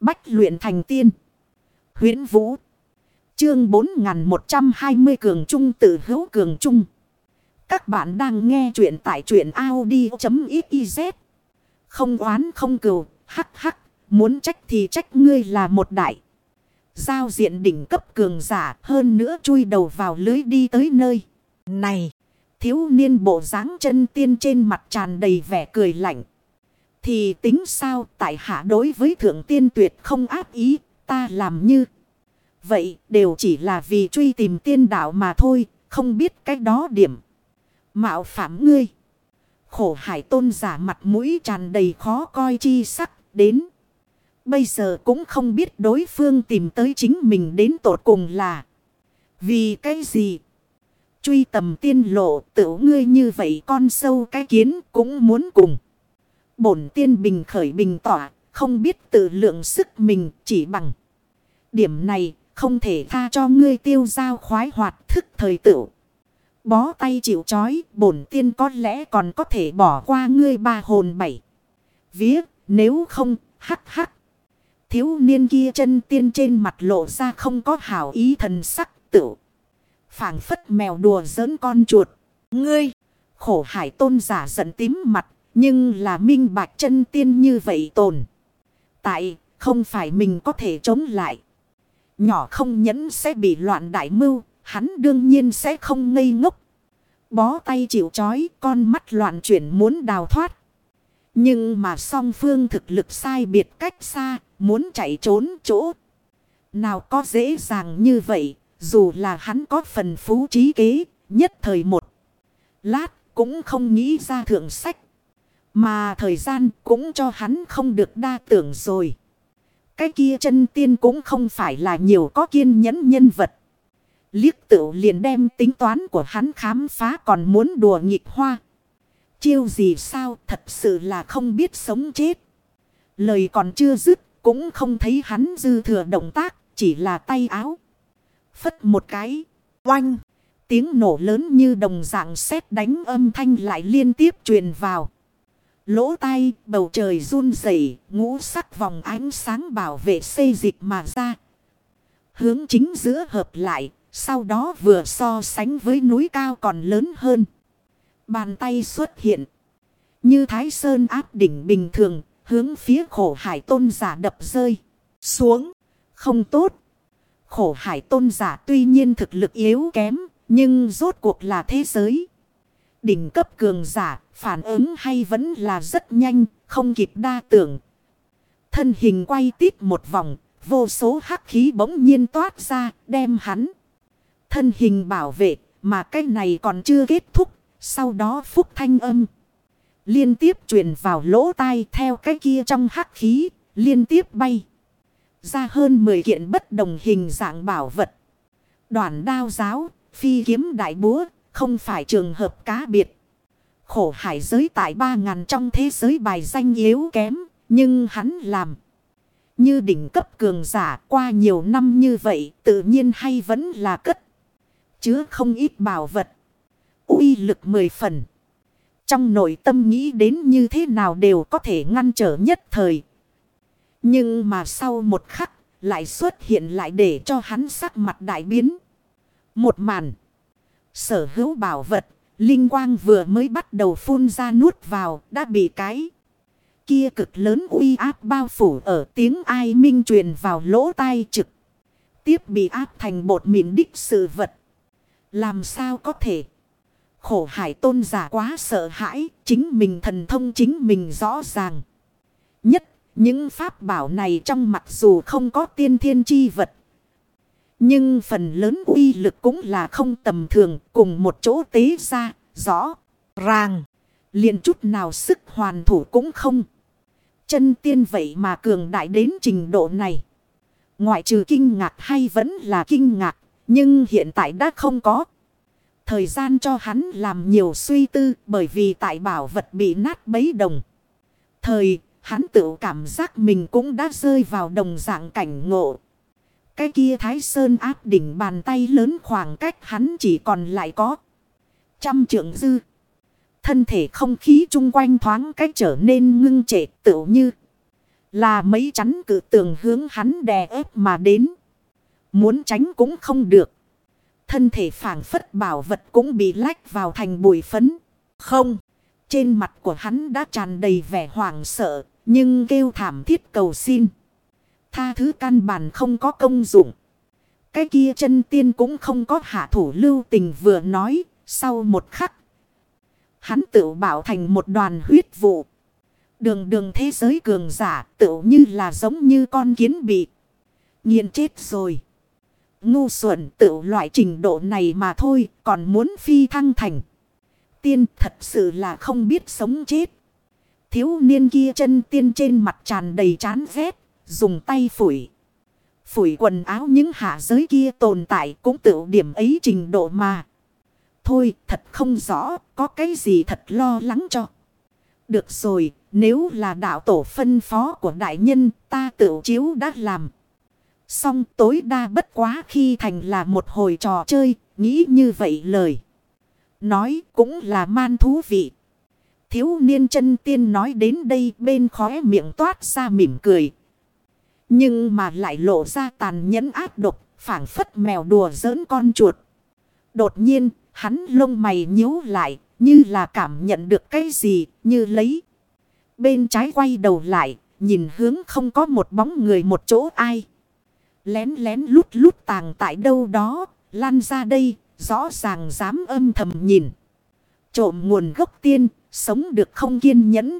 Bách luyện thành tiên. huyễn Vũ. Chương 4120 Cường Trung tự hữu Cường Trung. Các bạn đang nghe truyện tại truyện Audi.xyz. Không oán, không cừu. Hắc hắc. Muốn trách thì trách ngươi là một đại. Giao diện đỉnh cấp cường giả, hơn nữa chui đầu vào lưới đi tới nơi. Này. Thiếu niên bộ dáng chân tiên trên mặt tràn đầy vẻ cười lạnh. Thì tính sao tại hạ đối với thượng tiên tuyệt không áp ý, ta làm như. Vậy đều chỉ là vì truy tìm tiên đạo mà thôi. Không biết cái đó điểm. Mạo phạm ngươi. Khổ hải tôn giả mặt mũi tràn đầy khó coi chi sắc đến. Bây giờ cũng không biết đối phương tìm tới chính mình đến tột cùng là. Vì cái gì? Truy tầm tiên lộ tự ngươi như vậy con sâu cái kiến cũng muốn cùng. Bổn tiên bình khởi bình tỏa, không biết tự lượng sức mình chỉ bằng. Điểm này không thể tha cho ngươi tiêu giao khoái hoạt thức thời tựu. Bó tay chịu chói, bổn tiên có lẽ còn có thể bỏ qua ngươi ba hồn bảy. Vía, nếu không, hắc hắc. Thiếu niên kia chân tiên trên mặt lộ ra không có hảo ý thần sắc tự phảng phất mèo đùa giỡn con chuột. Ngươi, khổ hải tôn giả giận tím mặt, nhưng là minh bạch chân tiên như vậy tồn. Tại, không phải mình có thể chống lại. Nhỏ không nhẫn sẽ bị loạn đại mưu, hắn đương nhiên sẽ không ngây ngốc. Bó tay chịu chói, con mắt loạn chuyển muốn đào thoát. Nhưng mà song phương thực lực sai biệt cách xa, muốn chạy trốn chỗ. Nào có dễ dàng như vậy, dù là hắn có phần phú trí kế, nhất thời một. Lát cũng không nghĩ ra thượng sách. Mà thời gian cũng cho hắn không được đa tưởng rồi. Cái kia chân tiên cũng không phải là nhiều có kiên nhẫn nhân vật. Liếc tự liền đem tính toán của hắn khám phá còn muốn đùa nghịch hoa. Chiêu gì sao thật sự là không biết sống chết. Lời còn chưa dứt cũng không thấy hắn dư thừa động tác, chỉ là tay áo. Phất một cái. Oanh. Tiếng nổ lớn như đồng dạng sét đánh âm thanh lại liên tiếp truyền vào. Lỗ tai bầu trời run rẩy ngũ sắc vòng ánh sáng bảo vệ xây dịch mà ra. Hướng chính giữa hợp lại. Sau đó vừa so sánh với núi cao còn lớn hơn. Bàn tay xuất hiện. Như thái sơn áp đỉnh bình thường. Hướng phía khổ hải tôn giả đập rơi. Xuống. Không tốt. Khổ hải tôn giả tuy nhiên thực lực yếu kém, nhưng rốt cuộc là thế giới. Đỉnh cấp cường giả, phản ứng hay vẫn là rất nhanh, không kịp đa tưởng. Thân hình quay tít một vòng, vô số hắc khí bỗng nhiên toát ra, đem hắn. Thân hình bảo vệ, mà cái này còn chưa kết thúc, sau đó phúc thanh âm. Liên tiếp truyền vào lỗ tai theo cái kia trong hắc khí, liên tiếp bay. Ra hơn 10 kiện bất đồng hình dạng bảo vật. Đoàn đao giáo, phi kiếm đại búa, không phải trường hợp cá biệt. Khổ hải giới tại ba ngàn trong thế giới bài danh yếu kém, nhưng hắn làm. Như đỉnh cấp cường giả qua nhiều năm như vậy tự nhiên hay vẫn là cất. Chứa không ít bảo vật. uy lực mười phần. Trong nội tâm nghĩ đến như thế nào đều có thể ngăn trở nhất thời. Nhưng mà sau một khắc lại xuất hiện lại để cho hắn sắc mặt đại biến. Một màn. Sở hữu bảo vật. Linh quang vừa mới bắt đầu phun ra nuốt vào, đã bị cái. Kia cực lớn uy áp bao phủ ở tiếng ai minh truyền vào lỗ tai trực. Tiếp bị áp thành bột mịn đích sự vật. Làm sao có thể. Khổ hải tôn giả quá sợ hãi. Chính mình thần thông chính mình rõ ràng. Nhất, những pháp bảo này trong mặc dù không có tiên thiên chi vật. Nhưng phần lớn uy lực cũng là không tầm thường cùng một chỗ tế ra, rõ, ràng. liền chút nào sức hoàn thủ cũng không. Chân tiên vậy mà cường đại đến trình độ này. Ngoại trừ kinh ngạc hay vẫn là kinh ngạc, nhưng hiện tại đã không có. Thời gian cho hắn làm nhiều suy tư bởi vì tại bảo vật bị nát bấy đồng. Thời Hắn tự cảm giác mình cũng đã rơi vào đồng dạng cảnh ngộ. Cái kia thái sơn áp đỉnh bàn tay lớn khoảng cách hắn chỉ còn lại có. Trăm trượng dư. Thân thể không khí chung quanh thoáng cách trở nên ngưng trệ tựu như. Là mấy chắn cử tường hướng hắn đè ép mà đến. Muốn tránh cũng không được. Thân thể phản phất bảo vật cũng bị lách vào thành bụi phấn. Không. Trên mặt của hắn đã tràn đầy vẻ hoảng sợ. Nhưng kêu thảm thiết cầu xin. Tha thứ căn bản không có công dụng. Cái kia chân tiên cũng không có hạ thủ lưu tình vừa nói. Sau một khắc. Hắn tự bảo thành một đoàn huyết vụ. Đường đường thế giới cường giả tự như là giống như con kiến bị. Nghiền chết rồi. Ngu xuẩn tự loại trình độ này mà thôi, còn muốn phi thăng thành. Tiên thật sự là không biết sống chết. Thiếu niên kia chân tiên trên mặt tràn đầy chán ghét. Dùng tay phủi. Phủi quần áo những hạ giới kia tồn tại cũng tự điểm ấy trình độ mà. Thôi thật không rõ có cái gì thật lo lắng cho. Được rồi nếu là đạo tổ phân phó của đại nhân ta tự chiếu đã làm. Xong tối đa bất quá khi thành là một hồi trò chơi, nghĩ như vậy lời. Nói cũng là man thú vị. Thiếu niên chân tiên nói đến đây bên khóe miệng toát ra mỉm cười. Nhưng mà lại lộ ra tàn nhẫn áp độc, phảng phất mèo đùa giỡn con chuột. Đột nhiên, hắn lông mày nhíu lại, như là cảm nhận được cái gì, như lấy. Bên trái quay đầu lại, nhìn hướng không có một bóng người một chỗ ai. Lén lén lút lút tàng tại đâu đó, lăn ra đây, rõ ràng dám âm thầm nhìn. Trộm nguồn gốc tiên, sống được không kiên nhẫn.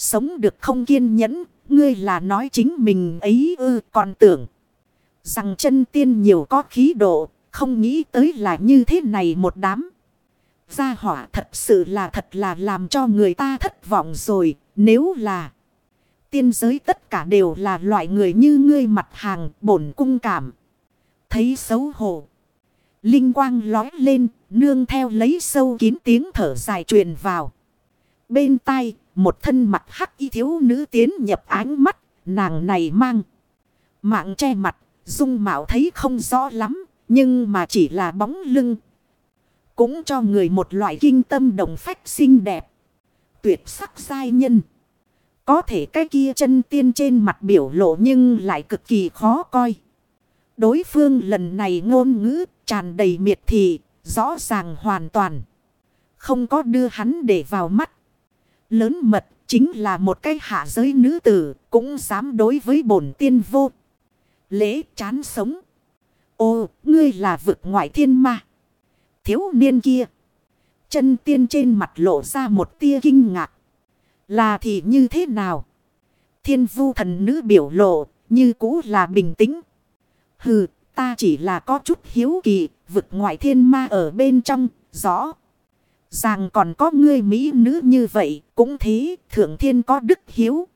Sống được không kiên nhẫn, ngươi là nói chính mình ấy ư, còn tưởng. Rằng chân tiên nhiều có khí độ, không nghĩ tới là như thế này một đám. Gia hỏa thật sự là thật là làm cho người ta thất vọng rồi, nếu là tiên giới tất cả đều là loại người như ngươi mặt hàng bổn cung cảm. Thấy xấu hổ. Linh quang lói lên, nương theo lấy sâu kín tiếng thở dài truyền vào. Bên tai, một thân mặt hắc y thiếu nữ tiến nhập ánh mắt, nàng này mang. Mạng che mặt, dung mạo thấy không rõ lắm, nhưng mà chỉ là bóng lưng. Cũng cho người một loại kinh tâm đồng phách xinh đẹp. Tuyệt sắc giai nhân. Có thể cái kia chân tiên trên mặt biểu lộ nhưng lại cực kỳ khó coi. Đối phương lần này ngôn ngữ tràn đầy miệt thị, rõ ràng hoàn toàn. Không có đưa hắn để vào mắt. Lớn mật chính là một cái hạ giới nữ tử cũng dám đối với bổn tiên vô. Lễ chán sống. Ô, ngươi là vực ngoại thiên ma. Thiếu niên kia. Chân tiên trên mặt lộ ra một tia kinh ngạc. Là thì như thế nào? Thiên vu thần nữ biểu lộ, như cũ là bình tĩnh. Hừ, ta chỉ là có chút hiếu kỳ, vực ngoại thiên ma ở bên trong, rõ. Rằng còn có ngươi Mỹ nữ như vậy, cũng thế, thượng thiên có đức hiếu.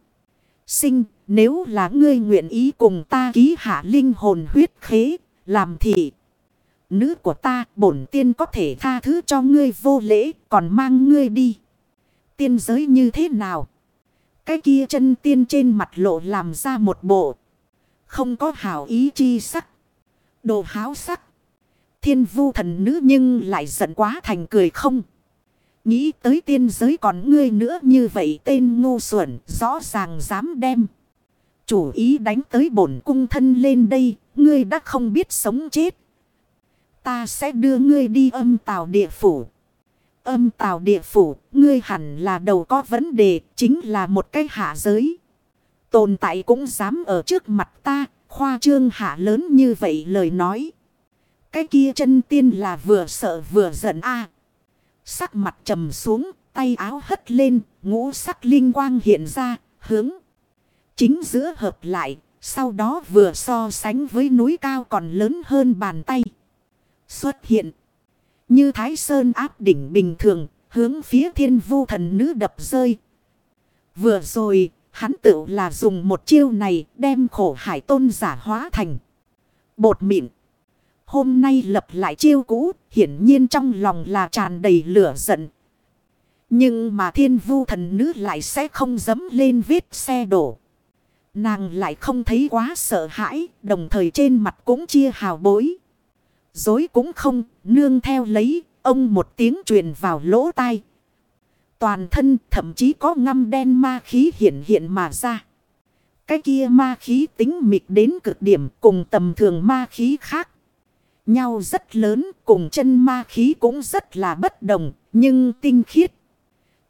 Sinh, nếu là ngươi nguyện ý cùng ta ký hạ linh hồn huyết khế, làm thị. Nữ của ta, bổn tiên có thể tha thứ cho ngươi vô lễ, còn mang ngươi đi tiên giới như thế nào? Cái kia chân tiên trên mặt lộ làm ra một bộ. Không có hảo ý chi sắc. Đồ háo sắc. Thiên vu thần nữ nhưng lại giận quá thành cười không. Nghĩ tới tiên giới còn ngươi nữa như vậy tên ngu xuẩn rõ ràng dám đem. Chủ ý đánh tới bổn cung thân lên đây, ngươi đã không biết sống chết. Ta sẽ đưa ngươi đi âm tào địa phủ âm tào địa phủ, ngươi hẳn là đầu có vấn đề, chính là một cái hạ giới. Tồn tại cũng dám ở trước mặt ta, khoa trương hạ lớn như vậy lời nói. Cái kia chân tiên là vừa sợ vừa giận a Sắc mặt trầm xuống, tay áo hất lên, ngũ sắc linh quang hiện ra, hướng. Chính giữa hợp lại, sau đó vừa so sánh với núi cao còn lớn hơn bàn tay. Xuất hiện. Như thái sơn áp đỉnh bình thường, hướng phía thiên vu thần nữ đập rơi. Vừa rồi, hắn tự là dùng một chiêu này đem khổ hải tôn giả hóa thành. Bột mịn. Hôm nay lập lại chiêu cũ, hiển nhiên trong lòng là tràn đầy lửa giận. Nhưng mà thiên vu thần nữ lại sẽ không dấm lên vết xe đổ. Nàng lại không thấy quá sợ hãi, đồng thời trên mặt cũng chia hào bối. Dối cũng không, nương theo lấy, ông một tiếng truyền vào lỗ tai. Toàn thân thậm chí có ngâm đen ma khí hiện hiện mà ra. Cái kia ma khí tính mịt đến cực điểm cùng tầm thường ma khí khác. Nhau rất lớn cùng chân ma khí cũng rất là bất đồng nhưng tinh khiết.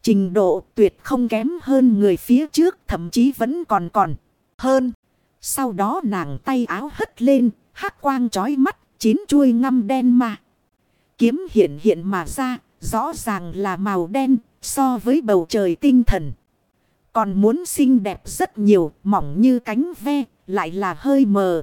Trình độ tuyệt không kém hơn người phía trước thậm chí vẫn còn còn hơn. Sau đó nàng tay áo hất lên, hát quang chói mắt, chín chuôi ngăm đen mà. Kiếm hiện hiện mà ra, rõ ràng là màu đen so với bầu trời tinh thần. Còn muốn xinh đẹp rất nhiều, mỏng như cánh ve, lại là hơi mờ.